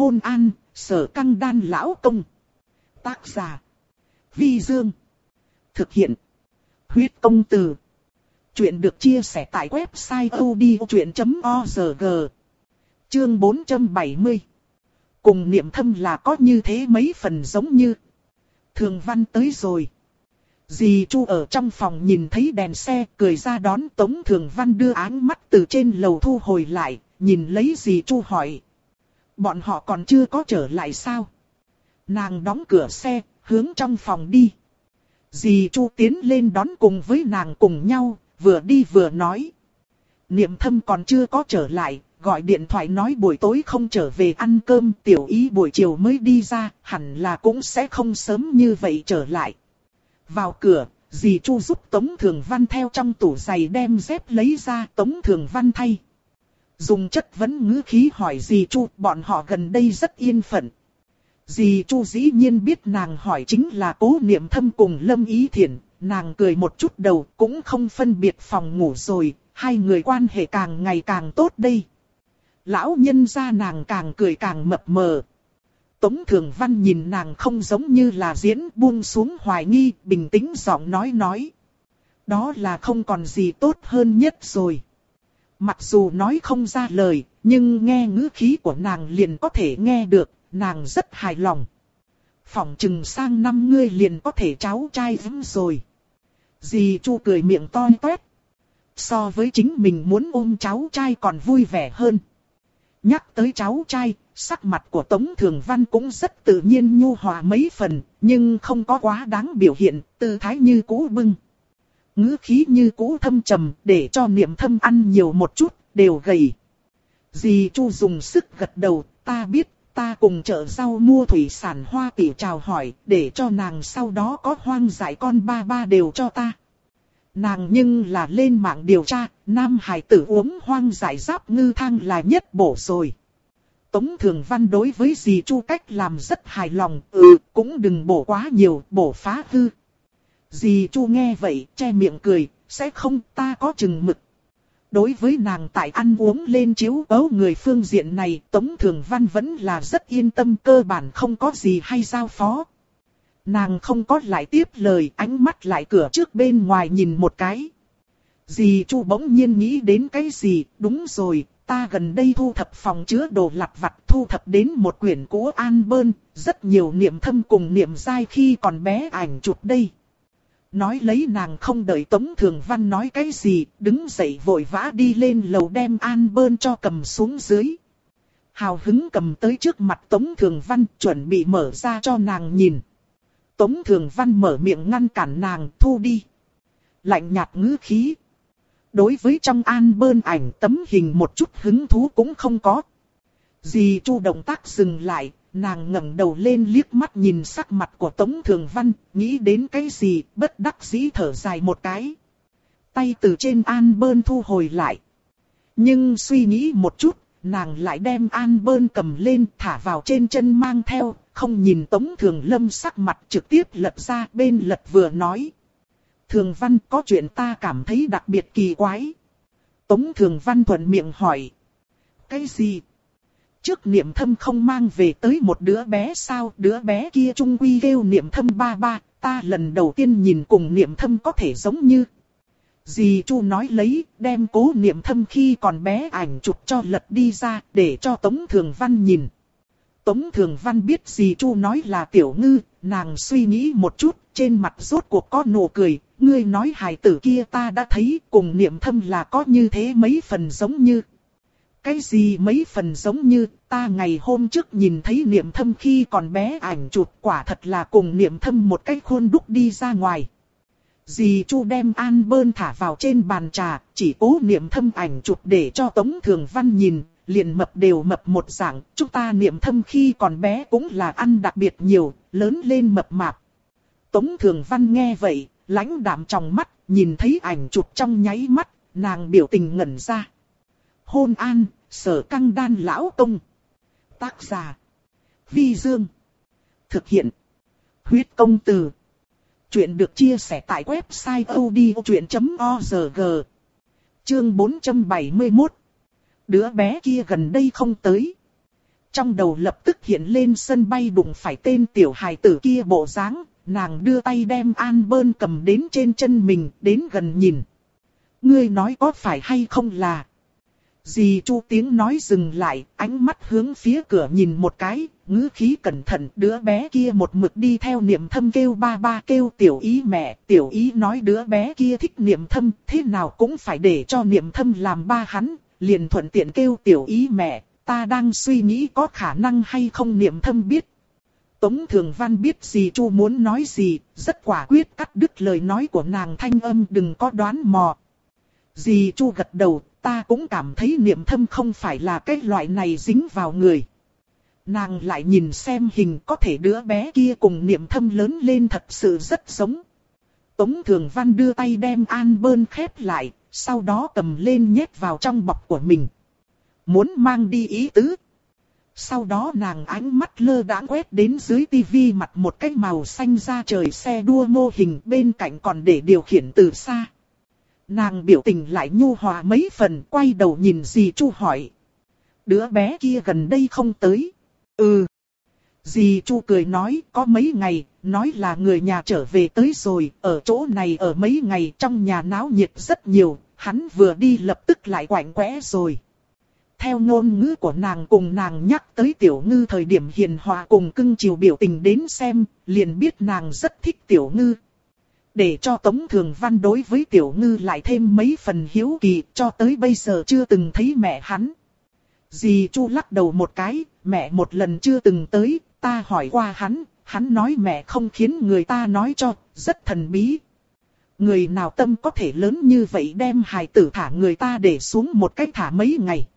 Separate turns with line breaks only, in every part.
hôn an, sở căng đan lão công. Tác giả. Vi Dương. Thực hiện. Huyết công từ. Chuyện được chia sẻ tại website odchuyện.org. Chương 470. Cùng niệm thâm là có như thế mấy phần giống như. Thường văn tới rồi. Dì Chu ở trong phòng nhìn thấy đèn xe cười ra đón Tống Thường Văn đưa áng mắt từ trên lầu thu hồi lại, nhìn lấy dì Chu hỏi. Bọn họ còn chưa có trở lại sao? Nàng đóng cửa xe, hướng trong phòng đi. Dì Chu tiến lên đón cùng với nàng cùng nhau, vừa đi vừa nói. Niệm thâm còn chưa có trở lại, gọi điện thoại nói buổi tối không trở về ăn cơm, tiểu ý buổi chiều mới đi ra, hẳn là cũng sẽ không sớm như vậy trở lại. Vào cửa, dì Chu giúp Tống Thường Văn theo trong tủ giày đem dép lấy ra Tống Thường Văn thay. Dùng chất vấn ngữ khí hỏi dì Chu, bọn họ gần đây rất yên phận. Dì Chu dĩ nhiên biết nàng hỏi chính là cố niệm thâm cùng Lâm Ý Thiển, nàng cười một chút đầu cũng không phân biệt phòng ngủ rồi, hai người quan hệ càng ngày càng tốt đây. Lão nhân ra nàng càng cười càng mập mờ. Tống Thường Văn nhìn nàng không giống như là diễn buông xuống hoài nghi, bình tĩnh giọng nói nói. Đó là không còn gì tốt hơn nhất rồi. Mặc dù nói không ra lời, nhưng nghe ngữ khí của nàng liền có thể nghe được, nàng rất hài lòng. Phỏng chừng sang năm ngươi liền có thể cháu trai vững rồi. Dì Chu cười miệng to toét. So với chính mình muốn ôm cháu trai còn vui vẻ hơn. Nhắc tới cháu trai, sắc mặt của Tống Thường Văn cũng rất tự nhiên nhu hòa mấy phần, nhưng không có quá đáng biểu hiện, tư thái như cũ bưng ngữ khí như cũ thâm trầm, để cho niệm thâm ăn nhiều một chút, đều gầy. Dì Chu dùng sức gật đầu, ta biết, ta cùng chợ rau mua thủy sản hoa tỷ chào hỏi, để cho nàng sau đó có hoang dại con ba ba đều cho ta. Nàng nhưng là lên mạng điều tra, nam hải tử uống hoang dại giáp ngư thang là nhất bổ rồi. Tống Thường Văn đối với dì Chu cách làm rất hài lòng, ừ, cũng đừng bổ quá nhiều, bổ phá hư. Dì Chu nghe vậy, che miệng cười, sẽ không ta có chừng mực. Đối với nàng tại ăn uống lên chiếu ấu người phương diện này, Tống Thường Văn vẫn là rất yên tâm cơ bản không có gì hay giao phó. Nàng không có lại tiếp lời, ánh mắt lại cửa trước bên ngoài nhìn một cái. Dì Chu bỗng nhiên nghĩ đến cái gì, đúng rồi, ta gần đây thu thập phòng chứa đồ lặt vặt thu thập đến một quyển cũ an bơn, rất nhiều niệm thâm cùng niệm dai khi còn bé ảnh chụp đây. Nói lấy nàng không đợi Tống Thường Văn nói cái gì, đứng dậy vội vã đi lên lầu đem an bơn cho cầm xuống dưới. Hào hứng cầm tới trước mặt Tống Thường Văn chuẩn bị mở ra cho nàng nhìn. Tống Thường Văn mở miệng ngăn cản nàng thu đi. Lạnh nhạt ngữ khí. Đối với trong an bơn ảnh tấm hình một chút hứng thú cũng không có. Dì Chu động tác dừng lại, nàng ngẩng đầu lên liếc mắt nhìn sắc mặt của Tống Thường Văn, nghĩ đến cái gì, bất đắc dĩ thở dài một cái. Tay từ trên an bơn thu hồi lại. Nhưng suy nghĩ một chút, nàng lại đem an bơn cầm lên thả vào trên chân mang theo, không nhìn Tống Thường Lâm sắc mặt trực tiếp lật ra bên lật vừa nói. Thường Văn có chuyện ta cảm thấy đặc biệt kỳ quái. Tống Thường Văn thuận miệng hỏi. Cái gì? Trước niệm thâm không mang về tới một đứa bé sao, đứa bé kia trung quy kêu niệm thâm ba ba, ta lần đầu tiên nhìn cùng niệm thâm có thể giống như. Dì Chu nói lấy, đem cố niệm thâm khi còn bé ảnh chụp cho lật đi ra, để cho Tống Thường Văn nhìn. Tống Thường Văn biết dì Chu nói là tiểu ngư, nàng suy nghĩ một chút, trên mặt rốt cuộc có nụ cười, ngươi nói hài tử kia ta đã thấy cùng niệm thâm là có như thế mấy phần giống như. Cái gì mấy phần giống như, ta ngày hôm trước nhìn thấy niệm thâm khi còn bé ảnh chụp quả thật là cùng niệm thâm một cái khuôn đúc đi ra ngoài. Dì Chu đem an bơn thả vào trên bàn trà, chỉ cố niệm thâm ảnh chụp để cho Tống Thường Văn nhìn, liền mập đều mập một dạng, chúng ta niệm thâm khi còn bé cũng là ăn đặc biệt nhiều, lớn lên mập mạp. Tống Thường Văn nghe vậy, lãnh đạm trong mắt, nhìn thấy ảnh chụp trong nháy mắt, nàng biểu tình ngẩn ra. Hôn an, sở căng đan lão công. Tác giả. Vi Dương. Thực hiện. Huyết công từ. Chuyện được chia sẻ tại website odchuyện.org. Chương 471. Đứa bé kia gần đây không tới. trong đầu lập tức hiện lên sân bay đụng phải tên tiểu hài tử kia bộ dáng, nàng đưa tay đem An Bơn cầm đến trên chân mình, đến gần nhìn. Ngươi nói có phải hay không là... Dì Chu tiếng nói dừng lại, ánh mắt hướng phía cửa nhìn một cái, ngữ khí cẩn thận, đứa bé kia một mực đi theo niệm thâm kêu ba ba kêu tiểu ý mẹ, tiểu ý nói đứa bé kia thích niệm thâm, thế nào cũng phải để cho niệm thâm làm ba hắn, liền thuận tiện kêu tiểu ý mẹ, ta đang suy nghĩ có khả năng hay không niệm thâm biết. Tống Thường Văn biết gì Chu muốn nói gì, rất quả quyết cắt đứt lời nói của nàng thanh âm đừng có đoán mò. Dì Chu gật đầu, ta cũng cảm thấy niệm thâm không phải là cái loại này dính vào người. Nàng lại nhìn xem hình có thể đứa bé kia cùng niệm thâm lớn lên thật sự rất giống. Tống Thường Văn đưa tay đem an bơn khép lại, sau đó cầm lên nhét vào trong bọc của mình. Muốn mang đi ý tứ. Sau đó nàng ánh mắt lơ đãng quét đến dưới tivi mặt một cái màu xanh ra trời xe đua mô hình bên cạnh còn để điều khiển từ xa. Nàng biểu tình lại nhu hòa mấy phần quay đầu nhìn dì Chu hỏi. Đứa bé kia gần đây không tới. Ừ. Dì Chu cười nói có mấy ngày, nói là người nhà trở về tới rồi, ở chỗ này ở mấy ngày trong nhà náo nhiệt rất nhiều, hắn vừa đi lập tức lại quạnh quẽ rồi. Theo ngôn ngữ của nàng cùng nàng nhắc tới tiểu ngư thời điểm hiền hòa cùng cưng chiều biểu tình đến xem, liền biết nàng rất thích tiểu ngư. Để cho Tống Thường Văn đối với tiểu ngư lại thêm mấy phần hiếu kỳ cho tới bây giờ chưa từng thấy mẹ hắn. Dì Chu lắc đầu một cái, mẹ một lần chưa từng tới, ta hỏi qua hắn, hắn nói mẹ không khiến người ta nói cho, rất thần bí. Người nào tâm có thể lớn như vậy đem hài tử thả người ta để xuống một cách thả mấy ngày.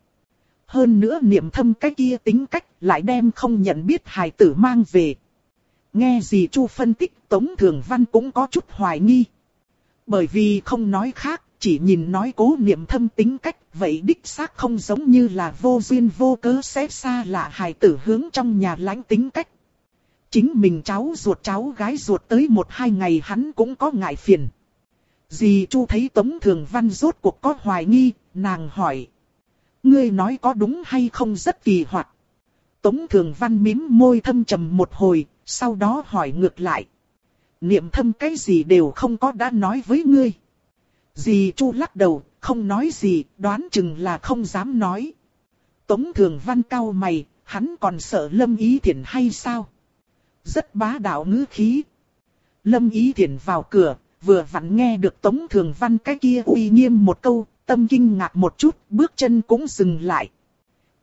Hơn nữa niệm thâm cái kia tính cách lại đem không nhận biết hài tử mang về. Nghe gì Chu phân tích Tống Thường Văn cũng có chút hoài nghi. Bởi vì không nói khác, chỉ nhìn nói cố niệm thâm tính cách, vậy đích xác không giống như là vô duyên vô cớ xếp xa lạ hài tử hướng trong nhà lãnh tính cách. Chính mình cháu ruột cháu gái ruột tới một hai ngày hắn cũng có ngại phiền. Dì Chu thấy Tống Thường Văn rốt cuộc có hoài nghi, nàng hỏi. Ngươi nói có đúng hay không rất kỳ hoạt. Tống Thường Văn mím môi thâm trầm một hồi, sau đó hỏi ngược lại. Niệm thâm cái gì đều không có đã nói với ngươi. Dì Chu lắc đầu, không nói gì, đoán chừng là không dám nói. Tống Thường Văn cao mày, hắn còn sợ Lâm Ý Thiển hay sao? Rất bá đạo ngữ khí. Lâm Ý Thiển vào cửa, vừa vặn nghe được Tống Thường Văn cái kia uy nghiêm một câu, tâm kinh ngạc một chút, bước chân cũng dừng lại.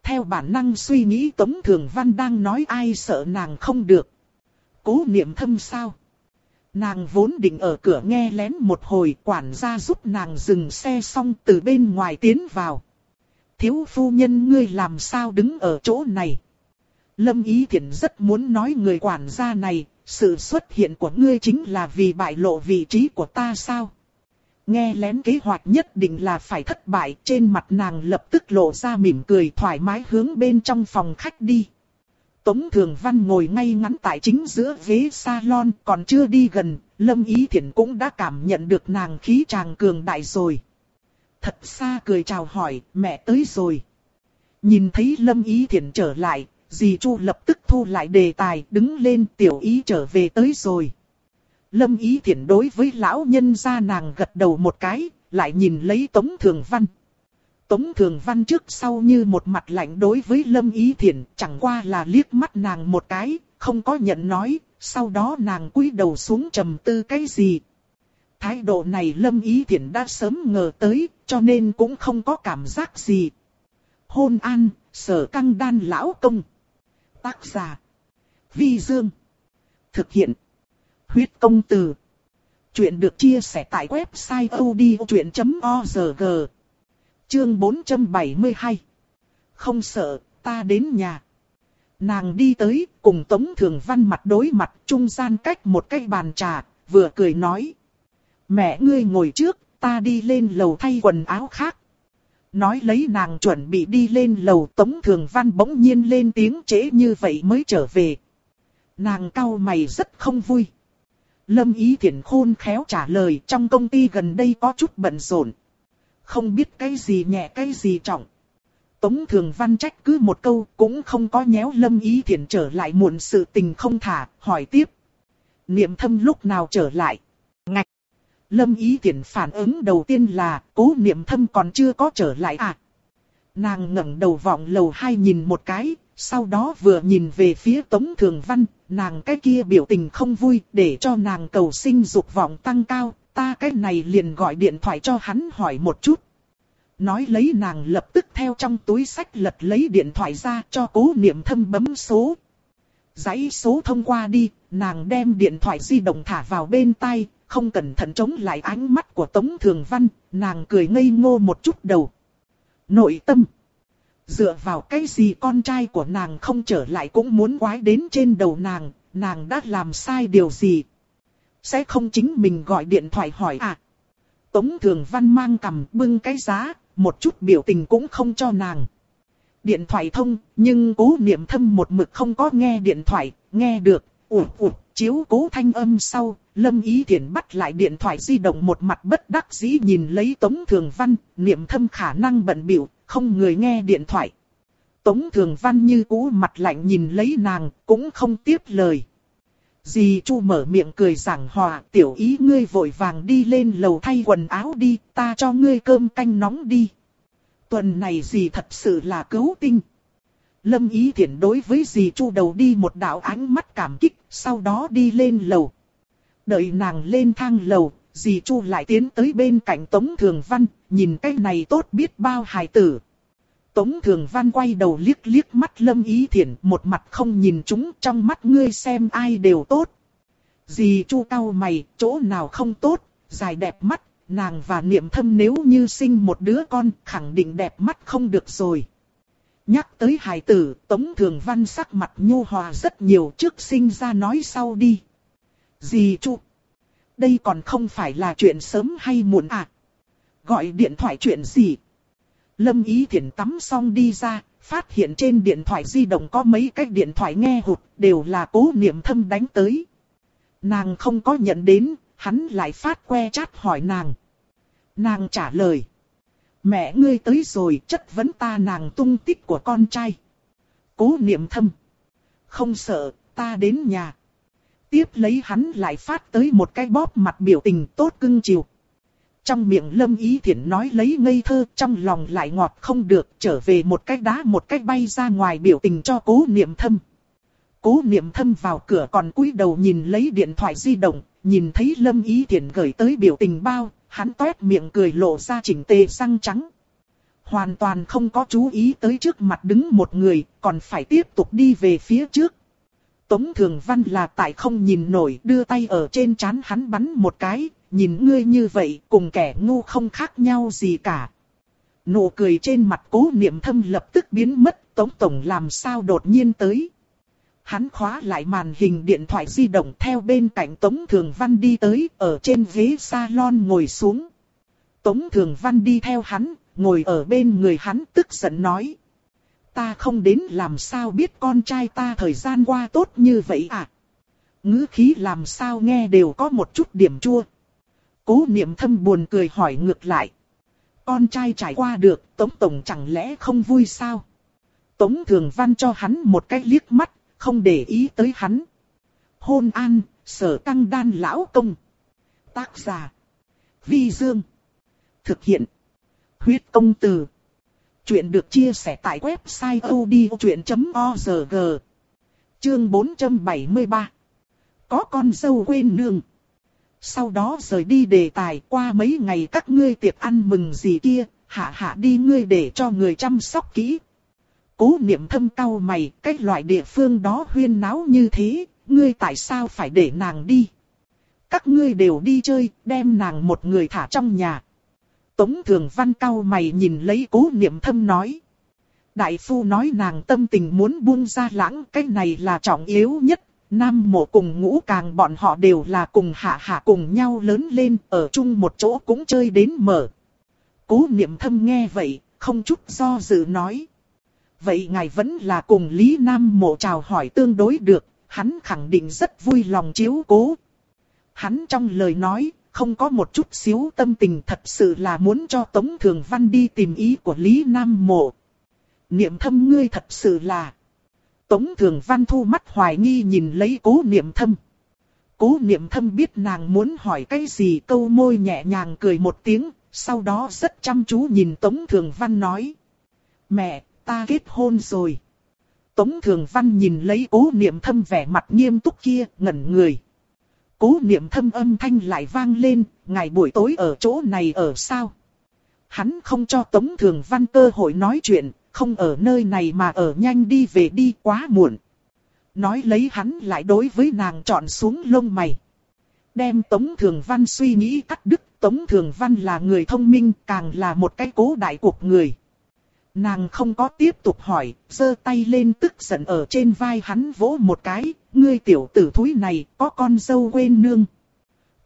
Theo bản năng suy nghĩ Tống Thường Văn đang nói ai sợ nàng không được. Cố niệm thâm sao? Nàng vốn định ở cửa nghe lén một hồi quản gia giúp nàng dừng xe xong từ bên ngoài tiến vào. Thiếu phu nhân ngươi làm sao đứng ở chỗ này? Lâm Ý Thiển rất muốn nói người quản gia này, sự xuất hiện của ngươi chính là vì bại lộ vị trí của ta sao? Nghe lén kế hoạch nhất định là phải thất bại, trên mặt nàng lập tức lộ ra mỉm cười thoải mái hướng bên trong phòng khách đi. Tống Thường Văn ngồi ngay ngắn tại chính giữa ghế salon còn chưa đi gần, Lâm Ý Thiển cũng đã cảm nhận được nàng khí tràng cường đại rồi. Thật xa cười chào hỏi, mẹ tới rồi. Nhìn thấy Lâm Ý Thiển trở lại, dì Chu lập tức thu lại đề tài, đứng lên tiểu ý trở về tới rồi. Lâm Ý Thiển đối với lão nhân gia nàng gật đầu một cái, lại nhìn lấy Tống Thường Văn. Tống Thường Văn trước sau như một mặt lạnh đối với Lâm Ý Thiển, chẳng qua là liếc mắt nàng một cái, không có nhận nói, sau đó nàng cúi đầu xuống trầm tư cái gì. Thái độ này Lâm Ý Thiển đã sớm ngờ tới, cho nên cũng không có cảm giác gì. Hôn an, sở căng đan lão công. Tác giả. Vi Dương. Thực hiện. Huyết công từ. Chuyện được chia sẻ tại website odchuyện.org. Chương 472. Không sợ, ta đến nhà. Nàng đi tới, cùng Tống Thường Văn mặt đối mặt, trung gian cách một cái bàn trà, vừa cười nói. Mẹ ngươi ngồi trước, ta đi lên lầu thay quần áo khác. Nói lấy nàng chuẩn bị đi lên lầu Tống Thường Văn bỗng nhiên lên tiếng trễ như vậy mới trở về. Nàng cau mày rất không vui. Lâm Ý Thiển khôn khéo trả lời trong công ty gần đây có chút bận rộn. Không biết cái gì nhẹ cái gì trọng. Tống Thường Văn trách cứ một câu cũng không có nhéo Lâm Ý Thiển trở lại muộn sự tình không thả, hỏi tiếp. Niệm thâm lúc nào trở lại? Ngạch! Lâm Ý Thiển phản ứng đầu tiên là cố niệm thâm còn chưa có trở lại à? Nàng ngẩng đầu vọng lầu hai nhìn một cái, sau đó vừa nhìn về phía Tống Thường Văn, nàng cái kia biểu tình không vui để cho nàng cầu sinh dục vọng tăng cao, ta cái này liền gọi điện thoại cho hắn hỏi một chút. Nói lấy nàng lập tức theo trong túi sách lật lấy điện thoại ra cho cố niệm thâm bấm số. Giấy số thông qua đi, nàng đem điện thoại di động thả vào bên tay, không cẩn thận chống lại ánh mắt của Tống Thường Văn, nàng cười ngây ngô một chút đầu. Nội tâm. Dựa vào cái gì con trai của nàng không trở lại cũng muốn quái đến trên đầu nàng, nàng đã làm sai điều gì. Sẽ không chính mình gọi điện thoại hỏi à. Tống Thường Văn mang cầm bưng cái giá, một chút biểu tình cũng không cho nàng. Điện thoại thông, nhưng cố niệm thâm một mực không có nghe điện thoại, nghe được, ủ ủ, chiếu cố thanh âm sau, Lâm Ý Thiển bắt lại điện thoại di động một mặt bất đắc dĩ nhìn lấy Tống Thường Văn, niệm thâm khả năng bận biểu, không người nghe điện thoại. Tống Thường Văn như cũ mặt lạnh nhìn lấy nàng, cũng không tiếp lời. Dì Chu mở miệng cười giảng hòa, tiểu ý ngươi vội vàng đi lên lầu thay quần áo đi, ta cho ngươi cơm canh nóng đi. Tuần này dì thật sự là cứu tinh. Lâm ý thiện đối với dì Chu đầu đi một đạo ánh mắt cảm kích, sau đó đi lên lầu. Đợi nàng lên thang lầu, dì Chu lại tiến tới bên cạnh Tống Thường Văn, nhìn cái này tốt biết bao hài tử. Tống Thường Văn quay đầu liếc liếc mắt Lâm Ý Thiển, một mặt không nhìn chúng, trong mắt ngươi xem ai đều tốt. Dì Chu cao mày, chỗ nào không tốt, dài đẹp mắt, nàng và niệm thâm nếu như sinh một đứa con, khẳng định đẹp mắt không được rồi. Nhắc tới hài tử, Tống Thường Văn sắc mặt nhu hòa rất nhiều trước sinh ra nói sau đi. Dì Chu, đây còn không phải là chuyện sớm hay muộn à? Gọi điện thoại chuyện gì? Lâm Ý Thiển tắm xong đi ra, phát hiện trên điện thoại di động có mấy cái điện thoại nghe hụt, đều là cố niệm thâm đánh tới. Nàng không có nhận đến, hắn lại phát que chat hỏi nàng. Nàng trả lời. Mẹ ngươi tới rồi chất vấn ta nàng tung tích của con trai. Cố niệm thâm. Không sợ, ta đến nhà. Tiếp lấy hắn lại phát tới một cái bóp mặt biểu tình tốt cưng chiều. Trong miệng lâm ý thiện nói lấy ngây thơ, trong lòng lại ngọt không được, trở về một cái đá một cái bay ra ngoài biểu tình cho cố niệm thâm. Cố niệm thâm vào cửa còn cúi đầu nhìn lấy điện thoại di động, nhìn thấy lâm ý thiện gửi tới biểu tình bao, hắn toét miệng cười lộ ra chỉnh tề răng trắng. Hoàn toàn không có chú ý tới trước mặt đứng một người, còn phải tiếp tục đi về phía trước. Tống Thường Văn là tại không nhìn nổi đưa tay ở trên chán hắn bắn một cái, nhìn ngươi như vậy cùng kẻ ngu không khác nhau gì cả. Nụ cười trên mặt cố niệm thâm lập tức biến mất, Tống Tổng làm sao đột nhiên tới. Hắn khóa lại màn hình điện thoại di động theo bên cạnh Tống Thường Văn đi tới, ở trên ghế salon ngồi xuống. Tống Thường Văn đi theo hắn, ngồi ở bên người hắn tức giận nói. Ta không đến làm sao biết con trai ta thời gian qua tốt như vậy à? ngữ khí làm sao nghe đều có một chút điểm chua. Cố niệm thâm buồn cười hỏi ngược lại. Con trai trải qua được, Tống Tổng chẳng lẽ không vui sao? Tống Thường Văn cho hắn một cái liếc mắt, không để ý tới hắn. Hôn an, sở tăng đan lão công. Tác giả. Vi Dương. Thực hiện. Huyết công từ. Chuyện được chia sẻ tại website odchuyện.org. Chương 473. Có con dâu quên nương. Sau đó rời đi đề tài qua mấy ngày các ngươi tiệc ăn mừng gì kia, hạ hạ đi ngươi để cho người chăm sóc kỹ. Cố niệm thâm cao mày, cái loại địa phương đó huyên náo như thế, ngươi tại sao phải để nàng đi? Các ngươi đều đi chơi, đem nàng một người thả trong nhà. Tống thường văn cao mày nhìn lấy cố niệm thâm nói. Đại phu nói nàng tâm tình muốn buông ra lãng, cái này là trọng yếu nhất, Nam mộ cùng ngũ càng bọn họ đều là cùng hạ hạ cùng nhau lớn lên, ở chung một chỗ cũng chơi đến mở. Cố niệm thâm nghe vậy, không chút do dự nói. Vậy ngài vẫn là cùng Lý Nam mộ chào hỏi tương đối được, hắn khẳng định rất vui lòng chiếu cố. Hắn trong lời nói, không có một chút xíu tâm tình thật sự là muốn cho Tống Thường Văn đi tìm ý của Lý Nam mộ. niệm thâm ngươi thật sự là. Tống Thường Văn thu mắt hoài nghi nhìn lấy cố niệm thâm. Cố niệm thâm biết nàng muốn hỏi cái gì câu môi nhẹ nhàng cười một tiếng, sau đó rất chăm chú nhìn Tống Thường Văn nói. Mẹ, ta kết hôn rồi. Tống Thường Văn nhìn lấy cố niệm thâm vẻ mặt nghiêm túc kia, ngẩn người. Cố niệm thâm âm thanh lại vang lên, ngày buổi tối ở chỗ này ở sao? Hắn không cho Tống Thường Văn cơ hội nói chuyện, không ở nơi này mà ở nhanh đi về đi quá muộn. Nói lấy hắn lại đối với nàng chọn xuống lông mày. Đem Tống Thường Văn suy nghĩ cắt đứt, Tống Thường Văn là người thông minh, càng là một cái cố đại cuộc người. Nàng không có tiếp tục hỏi, giơ tay lên tức giận ở trên vai hắn vỗ một cái, ngươi tiểu tử thúi này có con dâu quên nương.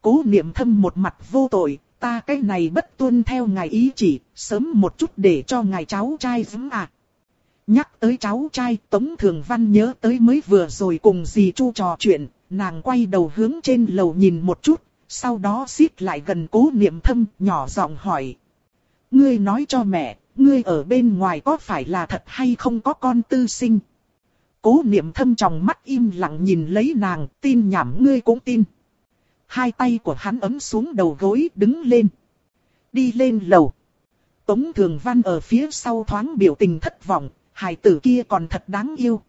Cố niệm thâm một mặt vô tội, ta cái này bất tuân theo ngài ý chỉ, sớm một chút để cho ngài cháu trai dũng à. Nhắc tới cháu trai, Tống Thường Văn nhớ tới mới vừa rồi cùng dì Chu trò chuyện, nàng quay đầu hướng trên lầu nhìn một chút, sau đó xít lại gần cố niệm thâm, nhỏ giọng hỏi. Ngươi nói cho mẹ, ngươi ở bên ngoài có phải là thật hay không có con tư sinh? Cố niệm thâm trong mắt im lặng nhìn lấy nàng, tin nhảm ngươi cũng tin. Hai tay của hắn ấm xuống đầu gối đứng lên. Đi lên lầu. Tống Thường Văn ở phía sau thoáng biểu tình thất vọng, hài tử kia còn thật đáng yêu.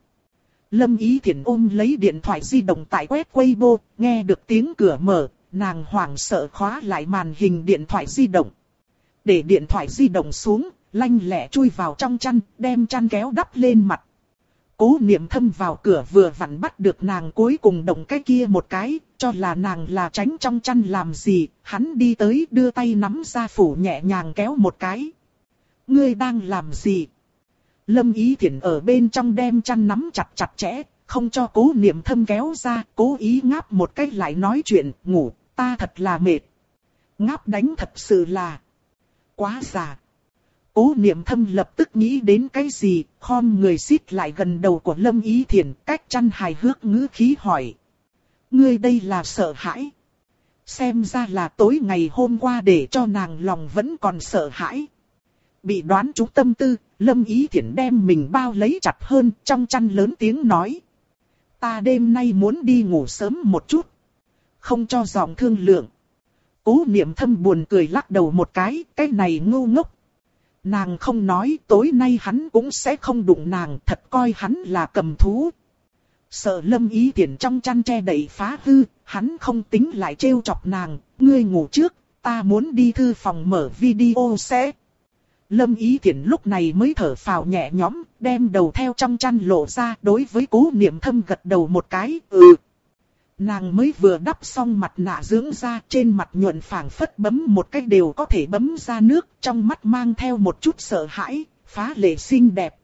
Lâm Ý Thiển ôm lấy điện thoại di động tại quét Weibo, nghe được tiếng cửa mở, nàng hoảng sợ khóa lại màn hình điện thoại di động. Để điện thoại di động xuống, lanh lẹ chui vào trong chăn, đem chăn kéo đắp lên mặt. Cố niệm thâm vào cửa vừa vặn bắt được nàng cuối cùng động cái kia một cái, cho là nàng là tránh trong chăn làm gì, hắn đi tới đưa tay nắm ra phủ nhẹ nhàng kéo một cái. Ngươi đang làm gì? Lâm ý thiện ở bên trong đem chăn nắm chặt chặt chẽ, không cho cố niệm thâm kéo ra, cố ý ngáp một cách lại nói chuyện, ngủ, ta thật là mệt. Ngáp đánh thật sự là quá già. Cố niệm thâm lập tức nghĩ đến cái gì, khom người xít lại gần đầu của Lâm Ý Thiền, cách chăn hài hước ngữ khí hỏi. Ngươi đây là sợ hãi. Xem ra là tối ngày hôm qua để cho nàng lòng vẫn còn sợ hãi. Bị đoán trúng tâm tư, Lâm Ý Thiển đem mình bao lấy chặt hơn trong chăn lớn tiếng nói. Ta đêm nay muốn đi ngủ sớm một chút. Không cho giọng thương lượng. Cố niệm thâm buồn cười lắc đầu một cái, cái này ngu ngốc. Nàng không nói tối nay hắn cũng sẽ không đụng nàng thật coi hắn là cầm thú. Sợ lâm ý tiện trong chăn che đầy phá hư, hắn không tính lại trêu chọc nàng, ngươi ngủ trước, ta muốn đi thư phòng mở video sẽ. Lâm ý tiện lúc này mới thở phào nhẹ nhõm, đem đầu theo trong chăn lộ ra đối với cố niệm thâm gật đầu một cái, ừ. Nàng mới vừa đắp xong mặt nạ dưỡng da trên mặt nhuận phảng phất bấm một cách đều có thể bấm ra nước trong mắt mang theo một chút sợ hãi, phá lệ xinh đẹp.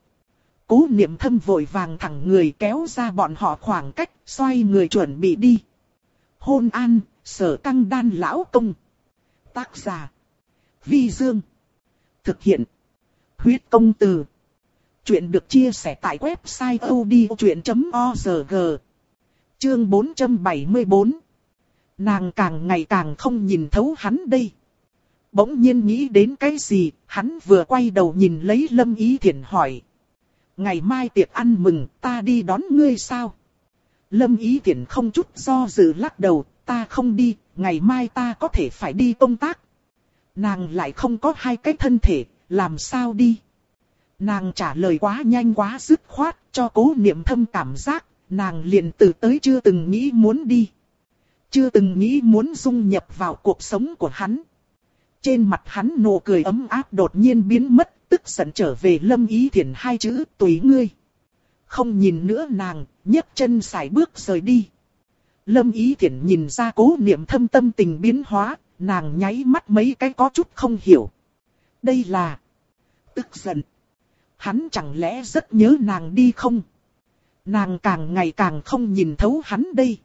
Cố niệm thâm vội vàng thẳng người kéo ra bọn họ khoảng cách, xoay người chuẩn bị đi. Hôn an, sở căng đan lão công. Tác giả. Vi Dương. Thực hiện. Huyết công từ. Chuyện được chia sẻ tại website odchuyện.org. Chương 474 Nàng càng ngày càng không nhìn thấu hắn đây. Bỗng nhiên nghĩ đến cái gì, hắn vừa quay đầu nhìn lấy Lâm Ý Thiển hỏi. Ngày mai tiệc ăn mừng, ta đi đón ngươi sao? Lâm Ý Thiển không chút do dự lắc đầu, ta không đi, ngày mai ta có thể phải đi công tác. Nàng lại không có hai cái thân thể, làm sao đi? Nàng trả lời quá nhanh quá dứt khoát, cho cố niệm thâm cảm giác, nàng liền từ tới chưa từng nghĩ muốn đi. Chưa từng nghĩ muốn dung nhập vào cuộc sống của hắn. Trên mặt hắn nụ cười ấm áp đột nhiên biến mất, tức giận trở về lâm ý thiền hai chữ tùy ngươi. Không nhìn nữa nàng, nhấc chân xài bước rời đi. Lâm ý thiền nhìn ra cố niệm thâm tâm tình biến hóa, nàng nháy mắt mấy cái có chút không hiểu. Đây là... Tức giận. Hắn chẳng lẽ rất nhớ nàng đi không? Nàng càng ngày càng không nhìn thấu hắn đây.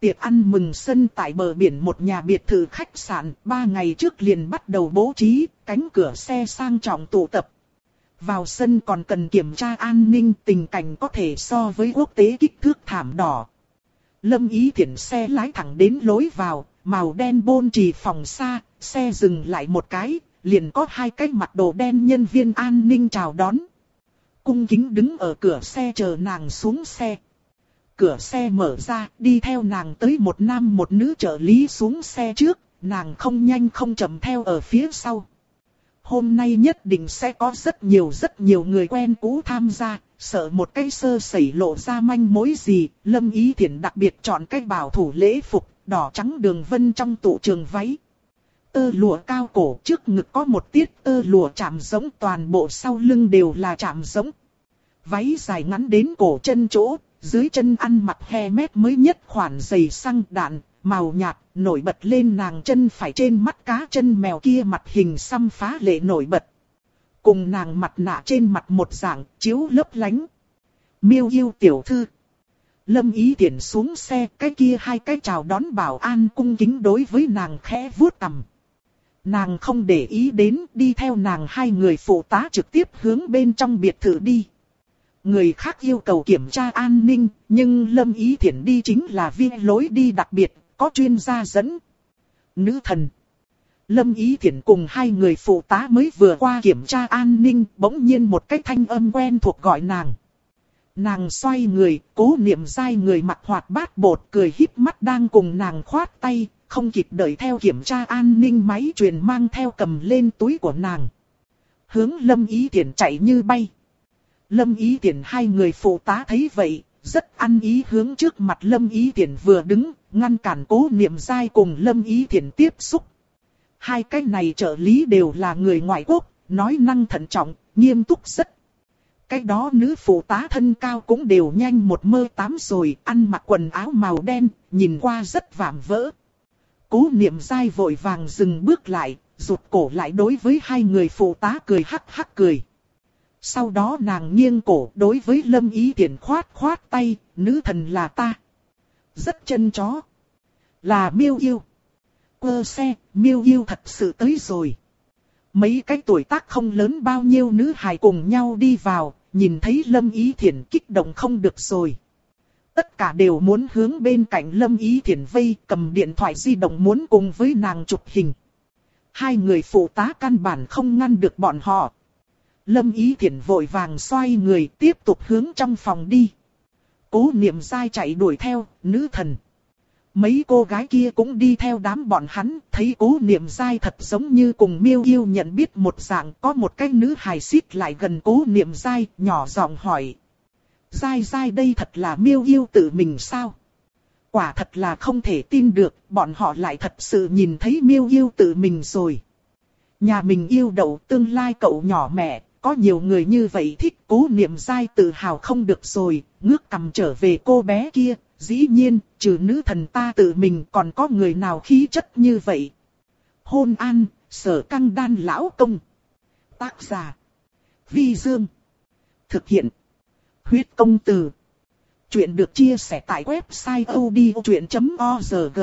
Tiệc ăn mừng sân tại bờ biển một nhà biệt thự khách sạn, ba ngày trước liền bắt đầu bố trí, cánh cửa xe sang trọng tụ tập. Vào sân còn cần kiểm tra an ninh tình cảnh có thể so với quốc tế kích thước thảm đỏ. Lâm ý thiển xe lái thẳng đến lối vào, màu đen bôn trì phòng xa, xe dừng lại một cái, liền có hai cái mặt đồ đen nhân viên an ninh chào đón cung kính đứng ở cửa xe chờ nàng xuống xe. Cửa xe mở ra, đi theo nàng tới một nam một nữ trợ lý xuống xe trước, nàng không nhanh không chậm theo ở phía sau. Hôm nay nhất định sẽ có rất nhiều rất nhiều người quen cũ tham gia, sợ một cái sơ sẩy lộ ra manh mối gì, Lâm Ý Thiển đặc biệt chọn cái bảo thủ lễ phục, đỏ trắng đường vân trong tụ trường váy. Tơ lụa cao cổ trước ngực có một tiết tơ lụa chạm giống toàn bộ sau lưng đều là chạm giống. Váy dài ngắn đến cổ chân chỗ, dưới chân ăn mặc he mét mới nhất khoản giày xăng đạn, màu nhạt, nổi bật lên nàng chân phải trên mắt cá chân mèo kia mặt hình xăm phá lệ nổi bật. Cùng nàng mặt nạ trên mặt một dạng, chiếu lấp lánh. Miêu yêu tiểu thư. Lâm ý tiện xuống xe, cái kia hai cái chào đón bảo an cung kính đối với nàng khẽ vuốt tầm. Nàng không để ý đến, đi theo nàng hai người phụ tá trực tiếp hướng bên trong biệt thự đi. Người khác yêu cầu kiểm tra an ninh, nhưng Lâm Ý Thiển đi chính là viên lối đi đặc biệt, có chuyên gia dẫn. Nữ thần. Lâm Ý Thiển cùng hai người phụ tá mới vừa qua kiểm tra an ninh, bỗng nhiên một cái thanh âm quen thuộc gọi nàng. Nàng xoay người, cố niệm dai người mặt hoạt bát bột cười híp mắt đang cùng nàng khoát tay, không kịp đợi theo kiểm tra an ninh máy truyền mang theo cầm lên túi của nàng. Hướng Lâm Ý Thiển chạy như bay. Lâm Ý Tiễn hai người phụ tá thấy vậy, rất ăn ý hướng trước mặt Lâm Ý Tiễn vừa đứng, ngăn cản cố niệm dai cùng Lâm Ý Tiễn tiếp xúc. Hai cái này trợ lý đều là người ngoại quốc, nói năng thận trọng, nghiêm túc rất. Cái đó nữ phụ tá thân cao cũng đều nhanh một mơ tám rồi, ăn mặc quần áo màu đen, nhìn qua rất vạm vỡ. Cố niệm dai vội vàng dừng bước lại, rụt cổ lại đối với hai người phụ tá cười hắc hắc cười. Sau đó nàng nghiêng cổ đối với lâm ý tiện khoát khoát tay, nữ thần là ta. Rất chân chó. Là miêu yêu. Quơ xe, miêu yêu thật sự tới rồi. Mấy cái tuổi tác không lớn bao nhiêu nữ hài cùng nhau đi vào, nhìn thấy lâm ý thiện kích động không được rồi. Tất cả đều muốn hướng bên cạnh lâm ý Thiển vây cầm điện thoại di động muốn cùng với nàng chụp hình. Hai người phụ tá căn bản không ngăn được bọn họ, Lâm Ý Thiển vội vàng xoay người tiếp tục hướng trong phòng đi. Cố niệm dai chạy đuổi theo, nữ thần. Mấy cô gái kia cũng đi theo đám bọn hắn, thấy cố niệm dai thật giống như cùng miêu yêu nhận biết một dạng có một cái nữ hài xít lại gần cố niệm dai, nhỏ giọng hỏi. Dai dai đây thật là miêu yêu tự mình sao? Quả thật là không thể tin được, bọn họ lại thật sự nhìn thấy miêu yêu tự mình rồi. Nhà mình yêu đậu tương lai cậu nhỏ mẹ, có nhiều người như vậy thích cố niệm dai tự hào không được rồi, ngước cầm trở về cô bé kia, dĩ nhiên, trừ nữ thần ta tự mình còn có người nào khí chất như vậy. Hôn an, sở căng đan lão công. Tác giả. Vi Dương. Thực hiện. Huyết công từ. Chuyện được chia sẻ tại website odchuyện.org.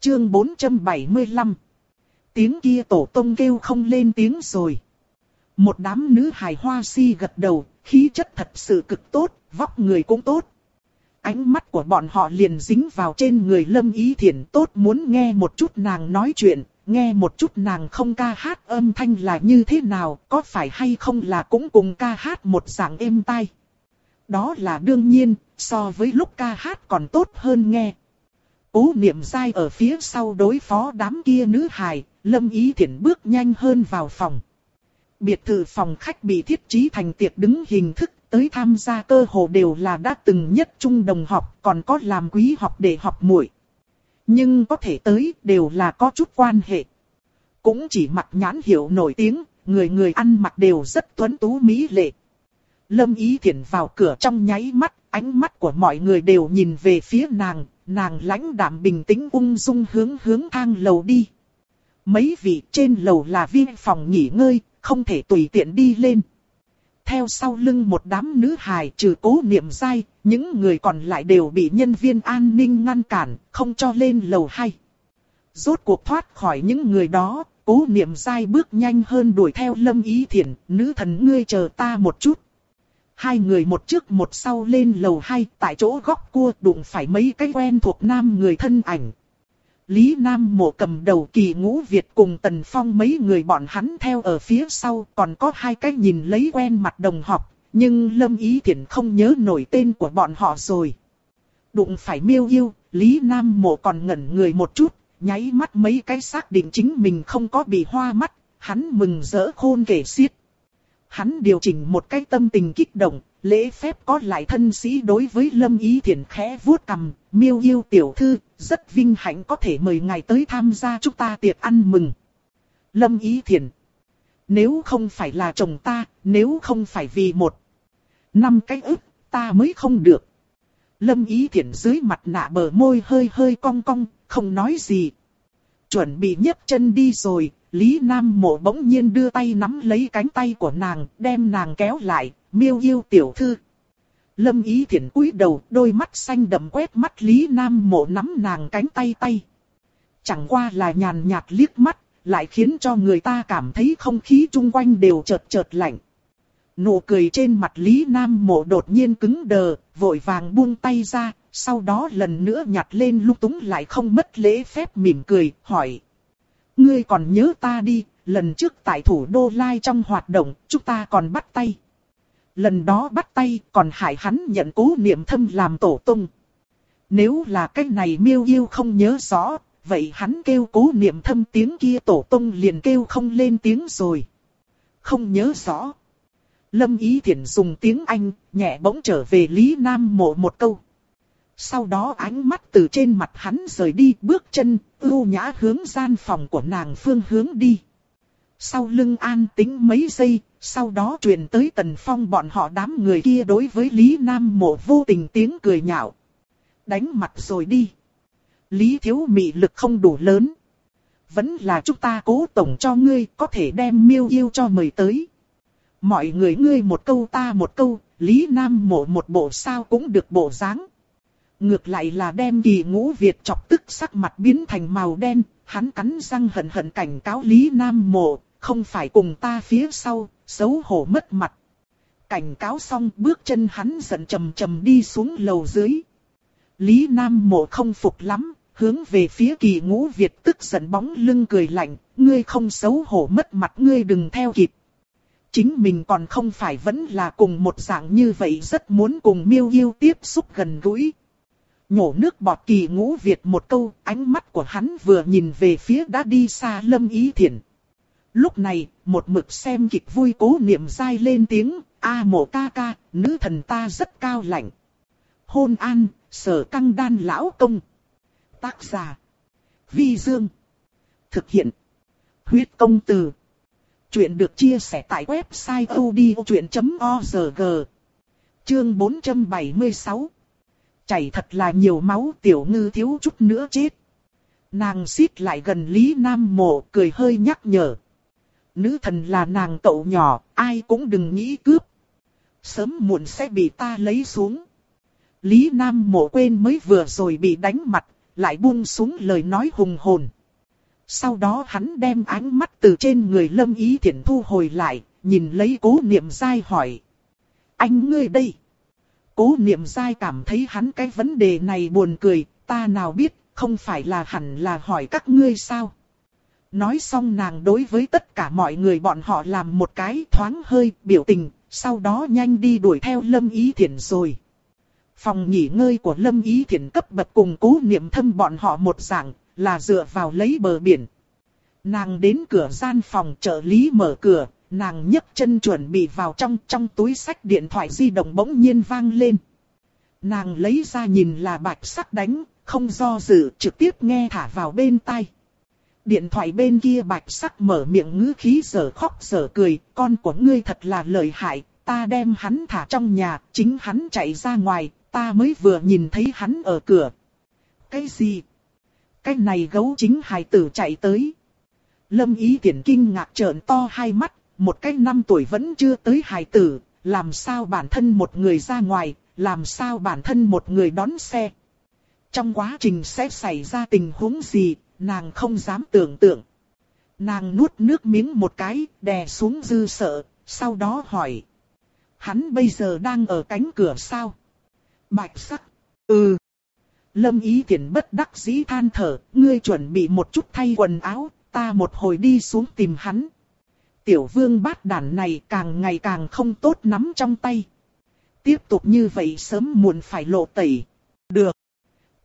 Chương 475. Tiếng kia tổ tông kêu không lên tiếng rồi. Một đám nữ hài hoa si gật đầu, khí chất thật sự cực tốt, vóc người cũng tốt. Ánh mắt của bọn họ liền dính vào trên người lâm ý thiện tốt muốn nghe một chút nàng nói chuyện, nghe một chút nàng không ca hát âm thanh là như thế nào, có phải hay không là cũng cùng ca hát một dạng êm tai. Đó là đương nhiên, so với lúc ca hát còn tốt hơn nghe. Cố niệm dai ở phía sau đối phó đám kia nữ hài, lâm ý thiện bước nhanh hơn vào phòng biệt thự phòng khách bị thiết trí thành tiệc đứng hình thức, tới tham gia cơ hồ đều là đã từng nhất trung đồng học, còn có làm quý học để học muội. Nhưng có thể tới đều là có chút quan hệ. Cũng chỉ mặc nhãn hiệu nổi tiếng, người người ăn mặc đều rất tuấn tú mỹ lệ. Lâm Ý Thiển vào cửa trong nháy mắt, ánh mắt của mọi người đều nhìn về phía nàng, nàng lãnh đạm bình tĩnh ung dung hướng hướng thang lầu đi. Mấy vị trên lầu là viên phòng nghỉ ngơi, không thể tùy tiện đi lên. Theo sau lưng một đám nữ hài trừ cố niệm dai, những người còn lại đều bị nhân viên an ninh ngăn cản, không cho lên lầu hay. Rốt cuộc thoát khỏi những người đó, cố niệm dai bước nhanh hơn đuổi theo lâm ý thiện, nữ thần ngươi chờ ta một chút. Hai người một trước một sau lên lầu hai, tại chỗ góc cua đụng phải mấy cái quen thuộc nam người thân ảnh, Lý Nam Mộ cầm đầu kỳ ngũ Việt cùng Tần Phong mấy người bọn hắn theo ở phía sau, còn có hai cái nhìn lấy quen mặt đồng học, nhưng Lâm Ý Thiển không nhớ nổi tên của bọn họ rồi. Đụng phải miêu yêu, Lý Nam Mộ còn ngẩn người một chút, nháy mắt mấy cái xác định chính mình không có bị hoa mắt, hắn mừng rỡ khôn kể xiết. Hắn điều chỉnh một cái tâm tình kích động, lễ phép có lại thân sĩ đối với Lâm Ý Thiển khẽ vuốt cầm, miêu yêu tiểu thư, rất vinh hạnh có thể mời ngài tới tham gia chúng ta tiệc ăn mừng. Lâm Ý Thiển Nếu không phải là chồng ta, nếu không phải vì một năm cái ức, ta mới không được. Lâm Ý Thiển dưới mặt nạ bờ môi hơi hơi cong cong, không nói gì. Chuẩn bị nhấc chân đi rồi, Lý Nam Mộ bỗng nhiên đưa tay nắm lấy cánh tay của nàng, đem nàng kéo lại, miêu yêu tiểu thư. Lâm Ý Thiển cúi đầu, đôi mắt xanh đậm quét mắt Lý Nam Mộ nắm nàng cánh tay tay. Chẳng qua là nhàn nhạt liếc mắt, lại khiến cho người ta cảm thấy không khí chung quanh đều chợt chợt lạnh. Nụ cười trên mặt Lý Nam Mộ đột nhiên cứng đờ, vội vàng buông tay ra, sau đó lần nữa nhặt lên lúc túng lại không mất lễ phép mỉm cười, hỏi. Ngươi còn nhớ ta đi, lần trước tại thủ đô Lai trong hoạt động, chúng ta còn bắt tay. Lần đó bắt tay còn hại hắn nhận cố niệm thâm làm tổ tung. Nếu là cái này miêu yêu không nhớ rõ, vậy hắn kêu cố niệm thâm tiếng kia tổ tung liền kêu không lên tiếng rồi. Không nhớ rõ. Lâm Ý Thiển dùng tiếng Anh, nhẹ bỗng trở về Lý Nam mộ một câu. Sau đó ánh mắt từ trên mặt hắn rời đi bước chân, ưu nhã hướng gian phòng của nàng phương hướng đi. Sau lưng an tính mấy giây, sau đó truyền tới tần phong bọn họ đám người kia đối với Lý Nam mộ vô tình tiếng cười nhạo. Đánh mặt rồi đi. Lý thiếu mị lực không đủ lớn. Vẫn là chúng ta cố tổng cho ngươi có thể đem miêu yêu cho mời tới. Mọi người ngươi một câu ta một câu, Lý Nam mộ một bộ sao cũng được bộ dáng. Ngược lại là đem kỳ ngũ Việt chọc tức sắc mặt biến thành màu đen, hắn cắn răng hận hận cảnh cáo Lý Nam mộ, không phải cùng ta phía sau, xấu hổ mất mặt. Cảnh cáo xong bước chân hắn giận trầm trầm đi xuống lầu dưới. Lý Nam mộ không phục lắm, hướng về phía kỳ ngũ Việt tức giận bóng lưng cười lạnh, ngươi không xấu hổ mất mặt ngươi đừng theo kịp. Chính mình còn không phải vẫn là cùng một dạng như vậy rất muốn cùng miêu yêu tiếp xúc gần gũi. Nhổ nước bọt kỳ ngũ Việt một câu, ánh mắt của hắn vừa nhìn về phía đã đi xa lâm ý thiện. Lúc này, một mực xem kịch vui cố niệm dai lên tiếng, A mộ ca ca, nữ thần ta rất cao lạnh. Hôn an, sở căng đan lão công. Tác giả. Vi Dương. Thực hiện. Huyết công từ. Chuyện được chia sẻ tại website odchuyện.org. Chương 476. Chảy thật là nhiều máu tiểu ngư thiếu chút nữa chết. Nàng xít lại gần Lý Nam Mộ cười hơi nhắc nhở. Nữ thần là nàng cậu nhỏ, ai cũng đừng nghĩ cướp. Sớm muộn sẽ bị ta lấy xuống. Lý Nam Mộ quên mới vừa rồi bị đánh mặt, lại buông xuống lời nói hùng hồn. Sau đó hắn đem ánh mắt từ trên người lâm ý thiện thu hồi lại, nhìn lấy cố niệm dai hỏi. Anh ngươi đây. Cố niệm dai cảm thấy hắn cái vấn đề này buồn cười, ta nào biết, không phải là hẳn là hỏi các ngươi sao. Nói xong nàng đối với tất cả mọi người bọn họ làm một cái thoáng hơi biểu tình, sau đó nhanh đi đuổi theo Lâm Ý Thiển rồi. Phòng nghỉ ngơi của Lâm Ý Thiển cấp bậc cùng cố niệm thâm bọn họ một dạng, là dựa vào lấy bờ biển. Nàng đến cửa gian phòng trợ lý mở cửa, nàng nhấc chân chuẩn bị vào trong, trong túi sách điện thoại di động bỗng nhiên vang lên. Nàng lấy ra nhìn là bạch sắc đánh, không do dự, trực tiếp nghe thả vào bên tai. Điện thoại bên kia bạch sắc mở miệng ngữ khí sở khóc sở cười, con của ngươi thật là lợi hại, ta đem hắn thả trong nhà, chính hắn chạy ra ngoài, ta mới vừa nhìn thấy hắn ở cửa. Cái gì? Cái này gấu chính hài tử chạy tới. Lâm ý tiện kinh ngạc trợn to hai mắt, một cái năm tuổi vẫn chưa tới hài tử, làm sao bản thân một người ra ngoài, làm sao bản thân một người đón xe. Trong quá trình sẽ xảy ra tình huống gì, nàng không dám tưởng tượng. Nàng nuốt nước miếng một cái, đè xuống dư sợ, sau đó hỏi. Hắn bây giờ đang ở cánh cửa sao? Bạch sắc. Ừ. Lâm ý tiện bất đắc dĩ than thở, ngươi chuẩn bị một chút thay quần áo, ta một hồi đi xuống tìm hắn. Tiểu vương bát đàn này càng ngày càng không tốt nắm trong tay. Tiếp tục như vậy sớm muộn phải lộ tẩy. Được.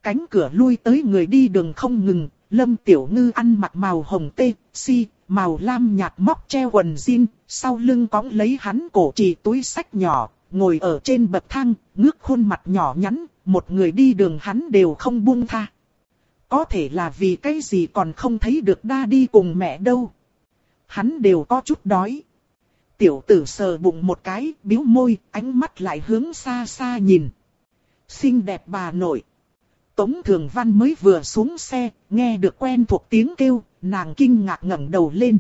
Cánh cửa lui tới người đi đường không ngừng, Lâm Tiểu Ngư ăn mặc màu hồng tê, si, màu lam nhạt móc treo quần jean, sau lưng cõng lấy hắn cổ trì túi sách nhỏ, ngồi ở trên bậc thang, ngước khuôn mặt nhỏ nhắn, một người đi đường hắn đều không buông tha. Có thể là vì cái gì còn không thấy được đa đi cùng mẹ đâu. Hắn đều có chút đói. Tiểu tử sờ bụng một cái, biếu môi, ánh mắt lại hướng xa xa nhìn. Xinh đẹp bà nội. Tống Thường Văn mới vừa xuống xe, nghe được quen thuộc tiếng kêu, nàng kinh ngạc ngẩng đầu lên.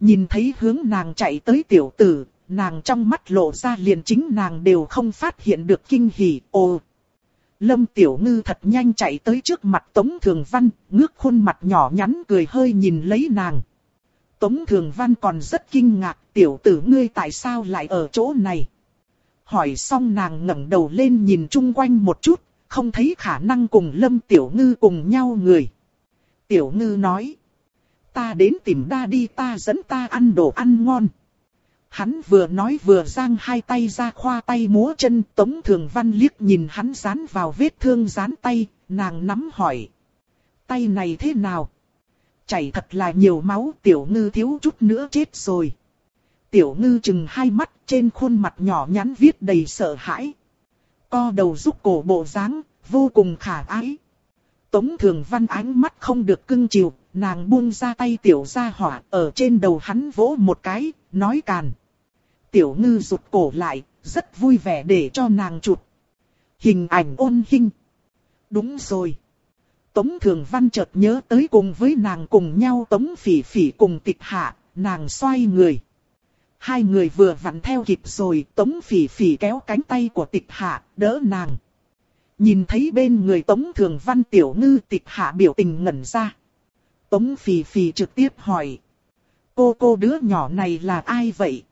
Nhìn thấy hướng nàng chạy tới tiểu tử, nàng trong mắt lộ ra liền chính nàng đều không phát hiện được kinh hỉ. Ồ! Lâm Tiểu Ngư thật nhanh chạy tới trước mặt Tống Thường Văn, ngước khuôn mặt nhỏ nhắn cười hơi nhìn lấy nàng. Tống Thường Văn còn rất kinh ngạc, tiểu tử ngươi tại sao lại ở chỗ này? Hỏi xong nàng ngẩng đầu lên nhìn chung quanh một chút, không thấy khả năng cùng Lâm Tiểu Ngư cùng nhau người. Tiểu Ngư nói, ta đến tìm đa đi ta dẫn ta ăn đồ ăn ngon. Hắn vừa nói vừa giang hai tay ra khoa tay múa chân, Tống Thường Văn liếc nhìn hắn dán vào vết thương dán tay, nàng nắm hỏi. Tay này thế nào? Chảy thật là nhiều máu, tiểu ngư thiếu chút nữa chết rồi. Tiểu ngư chừng hai mắt trên khuôn mặt nhỏ nhắn viết đầy sợ hãi. Co đầu giúp cổ bộ dáng vô cùng khả ái. Tống thường văn ánh mắt không được cưng chiều, nàng buông ra tay tiểu ra hỏa ở trên đầu hắn vỗ một cái, nói càn. Tiểu ngư rụt cổ lại, rất vui vẻ để cho nàng chụp. Hình ảnh ôn hình. Đúng rồi. Tống Thường Văn chợt nhớ tới cùng với nàng cùng nhau Tống Phỉ Phỉ cùng tịch hạ, nàng xoay người. Hai người vừa vặn theo kịp rồi, Tống Phỉ Phỉ kéo cánh tay của tịch hạ, đỡ nàng. Nhìn thấy bên người Tống Thường Văn tiểu ngư tịch hạ biểu tình ngẩn ra. Tống Phỉ Phỉ trực tiếp hỏi. Cô cô đứa nhỏ này là ai vậy?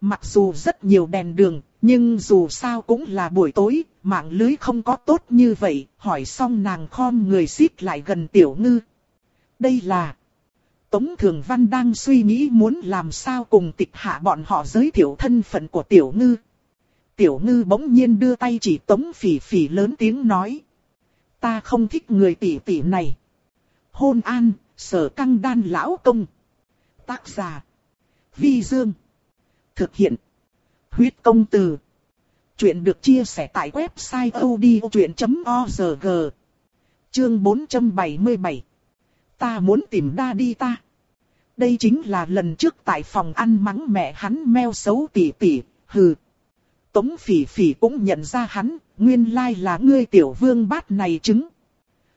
Mặc dù rất nhiều đèn đường, nhưng dù sao cũng là buổi tối, mạng lưới không có tốt như vậy, hỏi xong nàng khom người xít lại gần tiểu ngư. Đây là... Tống Thường Văn đang suy nghĩ muốn làm sao cùng tịch hạ bọn họ giới thiệu thân phận của tiểu ngư. Tiểu ngư bỗng nhiên đưa tay chỉ tống phỉ phỉ lớn tiếng nói. Ta không thích người tỷ tỷ này. Hôn an, sở căng đan lão công. Tác giả. Vi Dương. Thực hiện. Huyết công từ. Chuyện được chia sẻ tại website odchuyện.org. Chương 477. Ta muốn tìm đa đi ta. Đây chính là lần trước tại phòng ăn mắng mẹ hắn meo xấu tỉ tỉ, hừ. Tống phỉ phỉ cũng nhận ra hắn, nguyên lai là ngươi tiểu vương bát này chứng.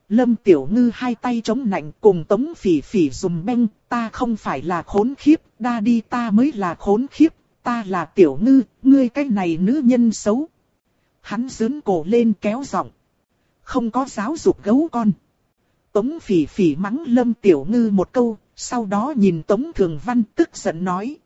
Lâm tiểu ngư hai tay chống nạnh cùng tống phỉ phỉ dùng beng, ta không phải là khốn khiếp, đa đi ta mới là khốn khiếp, ta là tiểu ngư, ngươi cái này nữ nhân xấu. Hắn dướn cổ lên kéo giọng. Không có giáo dục gấu con. Tống phỉ phỉ mắng lâm tiểu ngư một câu, sau đó nhìn Tống Thường Văn tức giận nói.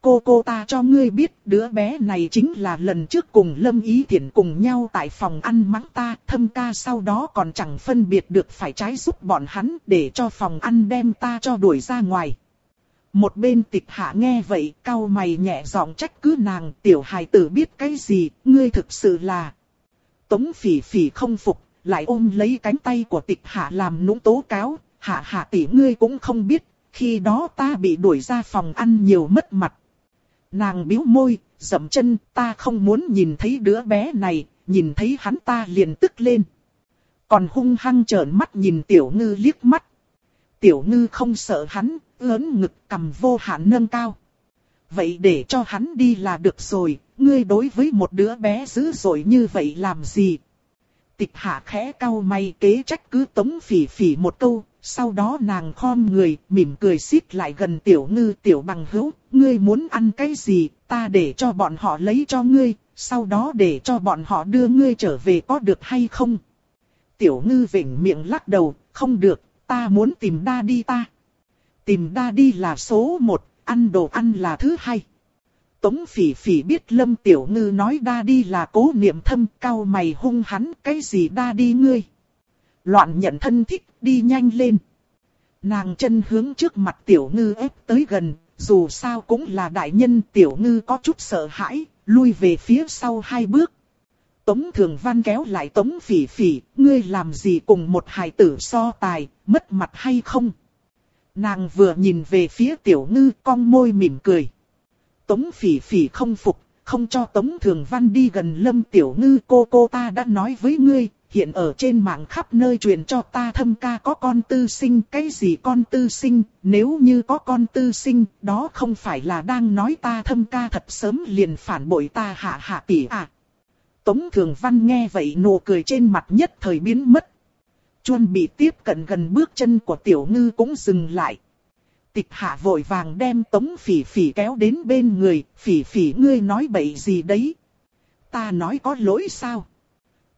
Cô cô ta cho ngươi biết đứa bé này chính là lần trước cùng Lâm Ý Thiển cùng nhau tại phòng ăn mắng ta. Thâm ca sau đó còn chẳng phân biệt được phải trái giúp bọn hắn để cho phòng ăn đem ta cho đuổi ra ngoài. Một bên tịch hạ nghe vậy, cau mày nhẹ giọng trách cứ nàng, tiểu hài tử biết cái gì, ngươi thực sự là. Tống phỉ phỉ không phục, lại ôm lấy cánh tay của tịch hạ làm nũng tố cáo, hạ hạ tỷ ngươi cũng không biết, khi đó ta bị đuổi ra phòng ăn nhiều mất mặt. Nàng biếu môi, dậm chân, ta không muốn nhìn thấy đứa bé này, nhìn thấy hắn ta liền tức lên. Còn hung hăng trợn mắt nhìn tiểu ngư liếc mắt. Tiểu ngư không sợ hắn, lớn ngực cầm vô hạn nâng cao. Vậy để cho hắn đi là được rồi, ngươi đối với một đứa bé dữ dội như vậy làm gì? Tịch hạ khẽ cau mày kế trách cứ tống phỉ phỉ một câu, sau đó nàng khom người, mỉm cười xít lại gần tiểu ngư tiểu bằng hữu, ngươi muốn ăn cái gì, ta để cho bọn họ lấy cho ngươi, sau đó để cho bọn họ đưa ngươi trở về có được hay không? Tiểu ngư vỉnh miệng lắc đầu, không được, ta muốn tìm đa đi ta. Tìm đa đi là số một, ăn đồ ăn là thứ hai. Tống phỉ phỉ biết Lâm Tiểu Ngư nói đa đi là cố niệm thâm cao mày hung hắn cái gì đa đi ngươi. Loạn nhận thân thích đi nhanh lên. Nàng chân hướng trước mặt Tiểu Ngư ép tới gần, dù sao cũng là đại nhân tiểu ngư có chút sợ hãi, lui về phía sau hai bước. Tống Thường Văn kéo lại Tống Phỉ Phỉ, ngươi làm gì cùng một hài tử so tài, mất mặt hay không? Nàng vừa nhìn về phía tiểu ngư cong môi mỉm cười. Tống Phỉ Phỉ không phục, không cho Tống Thường Văn đi gần Lâm Tiểu Ngư cô cô ta đã nói với ngươi, hiện ở trên mạng khắp nơi truyền cho ta thâm ca có con tư sinh, cái gì con tư sinh, nếu như có con tư sinh, đó không phải là đang nói ta thâm ca thật sớm liền phản bội ta hạ hạ tỷ à. Tống Thường Văn nghe vậy nụ cười trên mặt nhất thời biến mất. Chuân bị tiếp cận gần bước chân của tiểu ngư cũng dừng lại. Tịch hạ vội vàng đem tống phỉ phỉ kéo đến bên người, phỉ phỉ ngươi nói bậy gì đấy. Ta nói có lỗi sao?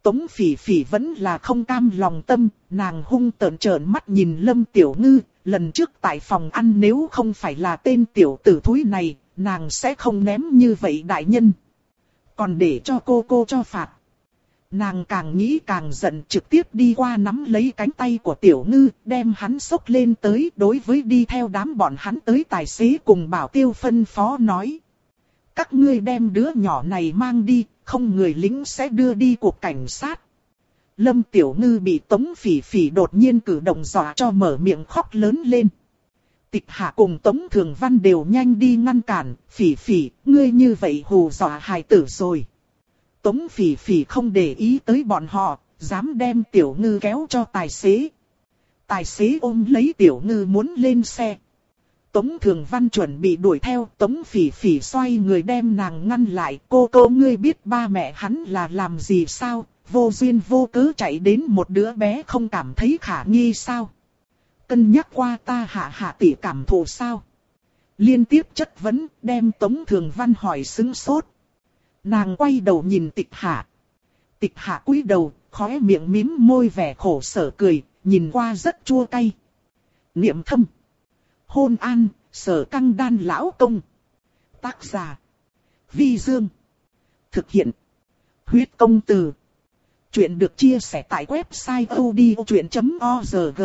Tống phỉ phỉ vẫn là không cam lòng tâm, nàng hung tợn trợn mắt nhìn lâm tiểu ngư, lần trước tại phòng ăn nếu không phải là tên tiểu tử thúi này, nàng sẽ không ném như vậy đại nhân. Còn để cho cô cô cho phạt. Nàng càng nghĩ càng giận trực tiếp đi qua nắm lấy cánh tay của tiểu ngư, đem hắn sốc lên tới đối với đi theo đám bọn hắn tới tài xế cùng bảo tiêu phân phó nói. Các ngươi đem đứa nhỏ này mang đi, không người lính sẽ đưa đi cuộc cảnh sát. Lâm Tiểu Ngư bị Tống Phỉ Phỉ đột nhiên cử động dọa cho mở miệng khóc lớn lên. Tịch Hạ cùng Tống Thường Văn đều nhanh đi ngăn cản, Phỉ Phỉ, ngươi như vậy hù dọa hài tử rồi. Tống Phỉ Phỉ không để ý tới bọn họ, dám đem Tiểu Ngư kéo cho tài xế. Tài xế ôm lấy Tiểu Ngư muốn lên xe. Tống Thường Văn chuẩn bị đuổi theo, Tống Phỉ Phỉ xoay người đem nàng ngăn lại. Cô cô ngươi biết ba mẹ hắn là làm gì sao, vô duyên vô cớ chạy đến một đứa bé không cảm thấy khả nghi sao. Cân nhắc qua ta hạ hạ tỷ cảm thụ sao. Liên tiếp chất vấn, đem Tống Thường Văn hỏi xứng sốt. Nàng quay đầu nhìn tịch hạ. Tịch hạ cúi đầu, khóe miệng mím môi vẻ khổ sở cười, nhìn qua rất chua cay. Niệm thâm hôn an, sở căng đan lão công. Tác giả. Vi Dương. Thực hiện. Huyết công từ. Chuyện được chia sẻ tại website odchuyện.org.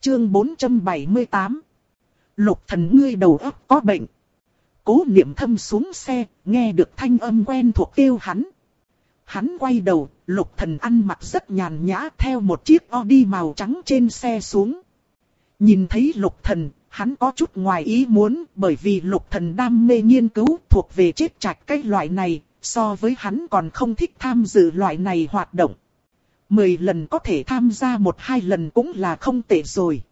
Chương 478. Lục thần ngươi đầu óc có bệnh. Cố niệm thâm xuống xe, nghe được thanh âm quen thuộc kêu hắn. Hắn quay đầu, lục thần ăn mặc rất nhàn nhã theo một chiếc Audi màu trắng trên xe xuống. Nhìn thấy lục thần, hắn có chút ngoài ý muốn bởi vì lục thần đam mê nghiên cứu thuộc về chết chạch cái loại này, so với hắn còn không thích tham dự loại này hoạt động. Mười lần có thể tham gia một hai lần cũng là không tệ rồi.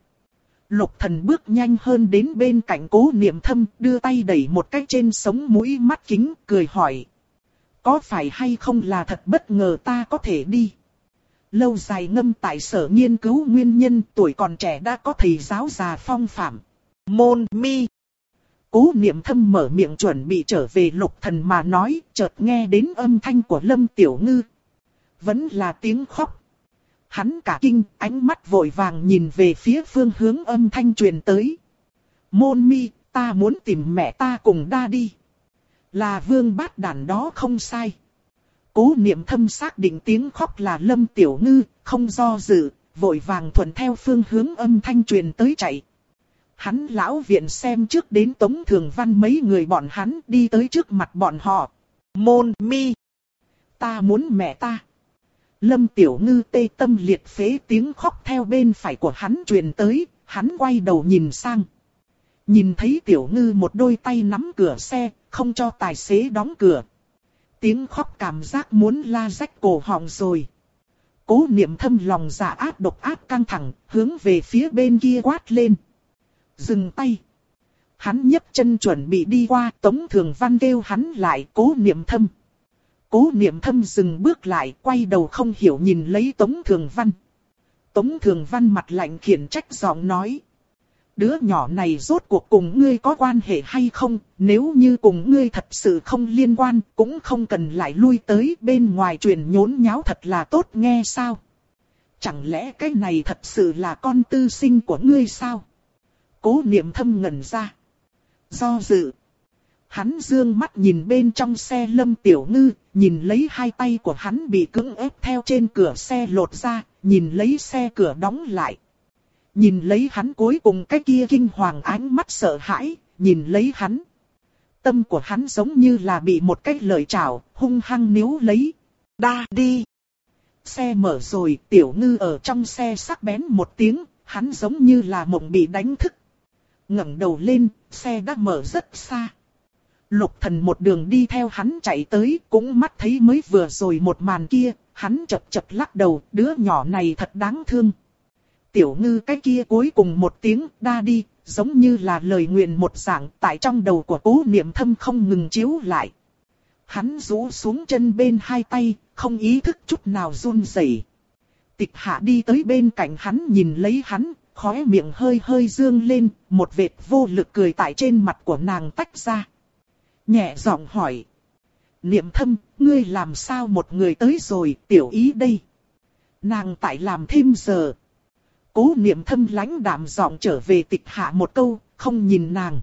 Lục thần bước nhanh hơn đến bên cạnh cố niệm thâm, đưa tay đẩy một cái trên sống mũi mắt kính, cười hỏi. Có phải hay không là thật bất ngờ ta có thể đi? Lâu dài ngâm tại sở nghiên cứu nguyên nhân tuổi còn trẻ đã có thầy giáo già phong phạm. Môn mi. Cố niệm thâm mở miệng chuẩn bị trở về lục thần mà nói, chợt nghe đến âm thanh của Lâm Tiểu Ngư. Vẫn là tiếng khóc. Hắn cả kinh, ánh mắt vội vàng nhìn về phía phương hướng âm thanh truyền tới. Môn mi, ta muốn tìm mẹ ta cùng đa đi. Là vương bát đàn đó không sai. Cố niệm thâm xác định tiếng khóc là lâm tiểu ngư, không do dự, vội vàng thuận theo phương hướng âm thanh truyền tới chạy. Hắn lão viện xem trước đến Tống Thường Văn mấy người bọn hắn đi tới trước mặt bọn họ. Môn mi. Ta muốn mẹ ta. Lâm Tiểu Ngư tê tâm liệt phế tiếng khóc theo bên phải của hắn truyền tới, hắn quay đầu nhìn sang. Nhìn thấy Tiểu Ngư một đôi tay nắm cửa xe, không cho tài xế đóng cửa, tiếng khóc cảm giác muốn la rách cổ họng rồi. Cố niệm thâm lòng giả ác độc ác căng thẳng, hướng về phía bên kia quát lên. Dừng tay. Hắn nhấc chân chuẩn bị đi qua, Tống Thường Văn kêu hắn lại, cố niệm thâm. Cố niệm thâm dừng bước lại, quay đầu không hiểu nhìn lấy Tống Thường Văn. Tống Thường Văn mặt lạnh khiển trách giọng nói đứa nhỏ này rốt cuộc cùng ngươi có quan hệ hay không, nếu như cùng ngươi thật sự không liên quan, cũng không cần lại lui tới bên ngoài truyền nhốn nháo thật là tốt nghe sao. Chẳng lẽ cái này thật sự là con tư sinh của ngươi sao? Cố niệm thâm ngẩn ra. Do dự. Hắn dương mắt nhìn bên trong xe lâm tiểu ngư, nhìn lấy hai tay của hắn bị cứng ép theo trên cửa xe lột ra, nhìn lấy xe cửa đóng lại. Nhìn lấy hắn cuối cùng cái kia kinh hoàng ánh mắt sợ hãi, nhìn lấy hắn. Tâm của hắn giống như là bị một cái lời chảo, hung hăng níu lấy. Đa đi! Xe mở rồi, tiểu ngư ở trong xe sắc bén một tiếng, hắn giống như là mộng bị đánh thức. ngẩng đầu lên, xe đã mở rất xa. Lục thần một đường đi theo hắn chạy tới, cũng mắt thấy mới vừa rồi một màn kia, hắn chập chập lắc đầu, đứa nhỏ này thật đáng thương. Tiểu ngư cái kia cuối cùng một tiếng đa đi, giống như là lời nguyện một dạng tại trong đầu của cố niệm thâm không ngừng chiếu lại. Hắn rũ xuống chân bên hai tay, không ý thức chút nào run rẩy. Tịch hạ đi tới bên cạnh hắn nhìn lấy hắn, khóe miệng hơi hơi dương lên, một vệt vô lực cười tại trên mặt của nàng tách ra. Nhẹ giọng hỏi. Niệm thâm, ngươi làm sao một người tới rồi, tiểu ý đây. Nàng tại làm thêm giờ. Cố niệm thâm lãnh đạm giọng trở về tịch hạ một câu, không nhìn nàng.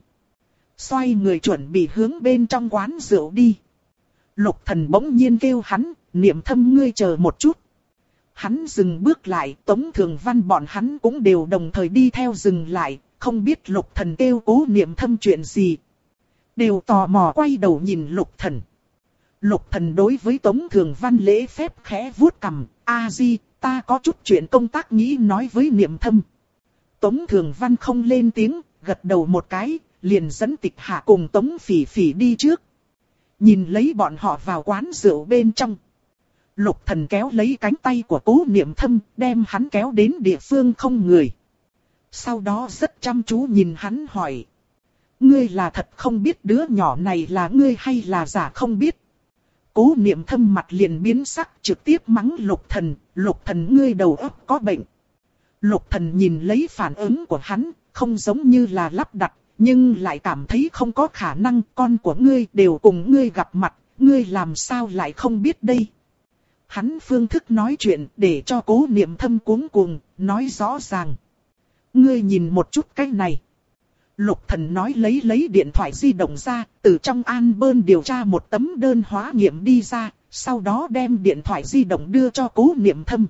Xoay người chuẩn bị hướng bên trong quán rượu đi. Lục thần bỗng nhiên kêu hắn, niệm thâm ngươi chờ một chút. Hắn dừng bước lại, tống thường văn bọn hắn cũng đều đồng thời đi theo dừng lại, không biết lục thần kêu cố niệm thâm chuyện gì. Đều tò mò quay đầu nhìn lục thần. Lục thần đối với tống thường văn lễ phép khẽ vuốt cầm, a di, ta có chút chuyện công tác nghĩ nói với niệm thâm. Tống thường văn không lên tiếng, gật đầu một cái, liền dẫn tịch hạ cùng tống phỉ phỉ đi trước. Nhìn lấy bọn họ vào quán rượu bên trong. Lục thần kéo lấy cánh tay của cố niệm thâm, đem hắn kéo đến địa phương không người. Sau đó rất chăm chú nhìn hắn hỏi. Ngươi là thật không biết đứa nhỏ này là ngươi hay là giả không biết. Cố niệm thâm mặt liền biến sắc trực tiếp mắng lục thần, lục thần ngươi đầu óc có bệnh. Lục thần nhìn lấy phản ứng của hắn, không giống như là lắp đặt, nhưng lại cảm thấy không có khả năng con của ngươi đều cùng ngươi gặp mặt, ngươi làm sao lại không biết đây. Hắn phương thức nói chuyện để cho cố niệm thâm cuống cuồng, nói rõ ràng. Ngươi nhìn một chút cái này. Lục thần nói lấy lấy điện thoại di động ra, từ trong an bơn điều tra một tấm đơn hóa nghiệm đi ra, sau đó đem điện thoại di động đưa cho cố niệm thâm.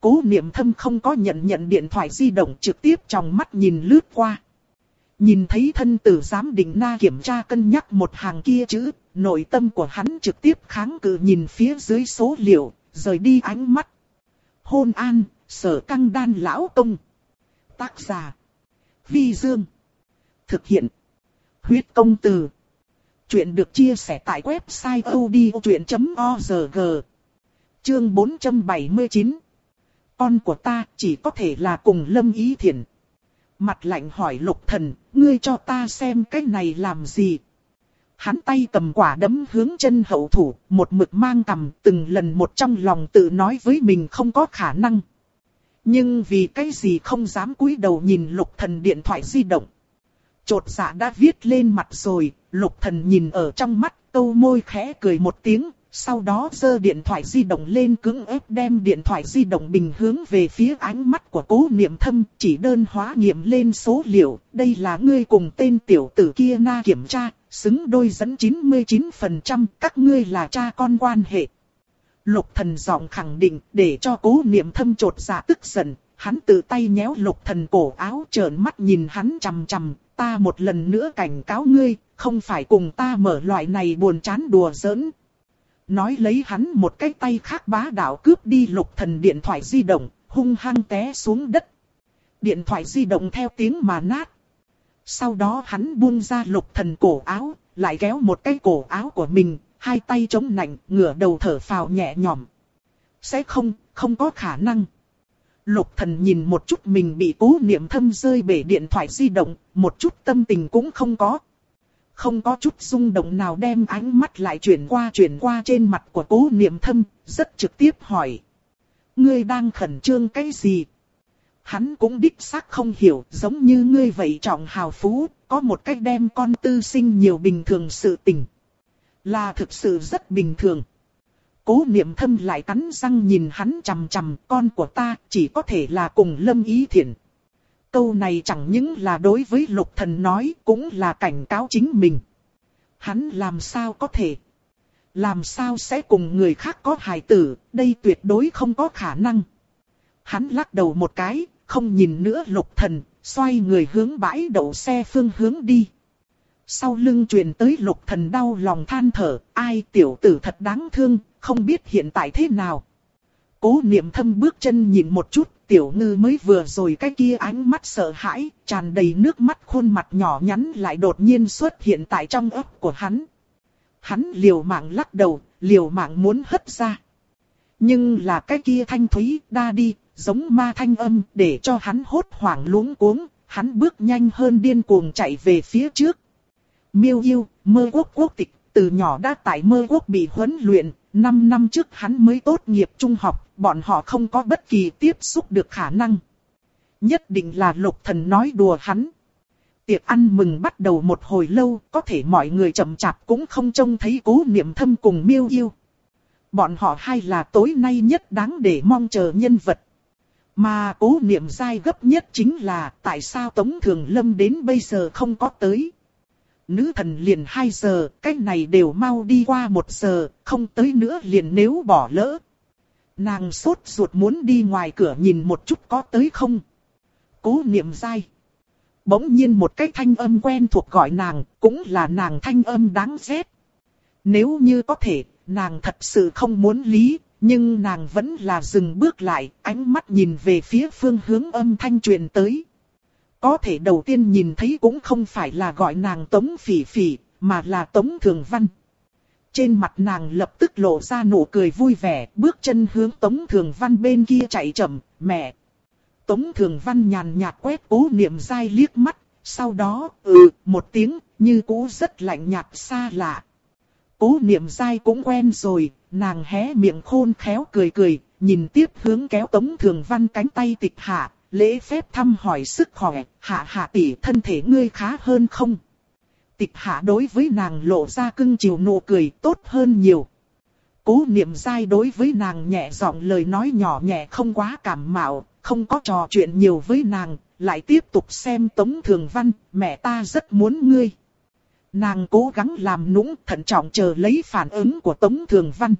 Cố niệm thâm không có nhận nhận điện thoại di động trực tiếp trong mắt nhìn lướt qua. Nhìn thấy thân tử giám định na kiểm tra cân nhắc một hàng kia chữ, nội tâm của hắn trực tiếp kháng cự nhìn phía dưới số liệu, rời đi ánh mắt. Hôn an, sở căng đan lão công. Tác giả. Vi Dương. Thực hiện. Huyết công từ. Chuyện được chia sẻ tại website odchuyện.org. Chương 479. Con của ta chỉ có thể là cùng lâm ý thiện. Mặt lạnh hỏi lục thần, ngươi cho ta xem cái này làm gì? Hắn tay cầm quả đấm hướng chân hậu thủ, một mực mang cầm từng lần một trong lòng tự nói với mình không có khả năng. Nhưng vì cái gì không dám cúi đầu nhìn lục thần điện thoại di động. Chột dạ đã viết lên mặt rồi, lục thần nhìn ở trong mắt, câu môi khẽ cười một tiếng, sau đó giơ điện thoại di động lên cứng ép đem điện thoại di động bình hướng về phía ánh mắt của cố niệm thâm, chỉ đơn hóa nghiệm lên số liệu, đây là ngươi cùng tên tiểu tử kia na kiểm tra, xứng đôi dẫn 99%, các ngươi là cha con quan hệ. Lục thần giọng khẳng định, để cho cố niệm thâm trột dạ tức giận, hắn tự tay nhéo lục thần cổ áo trợn mắt nhìn hắn chằm chằm, ta một lần nữa cảnh cáo ngươi, không phải cùng ta mở loại này buồn chán đùa giỡn. Nói lấy hắn một cái tay khác bá đạo cướp đi lục thần điện thoại di động, hung hăng té xuống đất. Điện thoại di động theo tiếng mà nát. Sau đó hắn buông ra lục thần cổ áo, lại kéo một cái cổ áo của mình, hai tay chống nạnh, ngửa đầu thở phào nhẹ nhõm. Sẽ không, không có khả năng. Lục thần nhìn một chút mình bị cố niệm thâm rơi bể điện thoại di động, một chút tâm tình cũng không có. Không có chút rung động nào đem ánh mắt lại chuyển qua chuyển qua trên mặt của cố niệm thâm, rất trực tiếp hỏi. Ngươi đang khẩn trương cái gì? Hắn cũng đích xác không hiểu, giống như ngươi vậy trọng hào phú, có một cách đem con tư sinh nhiều bình thường sự tình. Là thực sự rất bình thường. Cố niệm thâm lại cắn răng nhìn hắn chằm chằm, con của ta chỉ có thể là cùng lâm ý thiện. Câu này chẳng những là đối với lục thần nói, cũng là cảnh cáo chính mình. Hắn làm sao có thể? Làm sao sẽ cùng người khác có hài tử, đây tuyệt đối không có khả năng. Hắn lắc đầu một cái, không nhìn nữa lục thần, xoay người hướng bãi đậu xe phương hướng đi. Sau lưng truyền tới lục thần đau lòng than thở, ai tiểu tử thật đáng thương, không biết hiện tại thế nào. Cố niệm thâm bước chân nhìn một chút, tiểu ngư mới vừa rồi cái kia ánh mắt sợ hãi, tràn đầy nước mắt khuôn mặt nhỏ nhắn lại đột nhiên xuất hiện tại trong ấp của hắn. Hắn liều mạng lắc đầu, liều mạng muốn hất ra. Nhưng là cái kia thanh thúy đa đi, giống ma thanh âm để cho hắn hốt hoảng luống cuống, hắn bước nhanh hơn điên cuồng chạy về phía trước. Miêu yêu, mơ quốc quốc tịch, từ nhỏ đã tại mơ quốc bị huấn luyện, 5 năm trước hắn mới tốt nghiệp trung học, bọn họ không có bất kỳ tiếp xúc được khả năng. Nhất định là lục thần nói đùa hắn. Tiệc ăn mừng bắt đầu một hồi lâu, có thể mọi người chậm chạp cũng không trông thấy cố niệm thâm cùng miêu yêu. Bọn họ hay là tối nay nhất đáng để mong chờ nhân vật. Mà cố niệm dai gấp nhất chính là tại sao Tống Thường Lâm đến bây giờ không có tới. Nữ thần liền 2 giờ, cái này đều mau đi qua 1 giờ, không tới nữa liền nếu bỏ lỡ. Nàng sốt ruột muốn đi ngoài cửa nhìn một chút có tới không. Cố niệm dai. Bỗng nhiên một cái thanh âm quen thuộc gọi nàng, cũng là nàng thanh âm đáng ghét. Nếu như có thể, nàng thật sự không muốn lý, nhưng nàng vẫn là dừng bước lại, ánh mắt nhìn về phía phương hướng âm thanh truyền tới. Có thể đầu tiên nhìn thấy cũng không phải là gọi nàng Tống Phỉ Phỉ, mà là Tống Thường Văn. Trên mặt nàng lập tức lộ ra nụ cười vui vẻ, bước chân hướng Tống Thường Văn bên kia chạy chậm, mẹ. Tống Thường Văn nhàn nhạt quét cố niệm dai liếc mắt, sau đó, ừ, một tiếng, như cũ rất lạnh nhạt xa lạ. Cố niệm dai cũng quen rồi, nàng hé miệng khôn khéo cười cười, nhìn tiếp hướng kéo Tống Thường Văn cánh tay tịch hạ, lễ phép thăm hỏi sức khỏe, hạ hạ tỷ thân thể ngươi khá hơn không? Tịch hạ đối với nàng lộ ra cưng chiều nụ cười tốt hơn nhiều. Cố niệm dai đối với nàng nhẹ giọng lời nói nhỏ nhẹ không quá cảm mạo, không có trò chuyện nhiều với nàng, lại tiếp tục xem Tống Thường Văn, mẹ ta rất muốn ngươi. Nàng cố gắng làm nũng thận trọng chờ lấy phản ứng của Tống Thường Văn.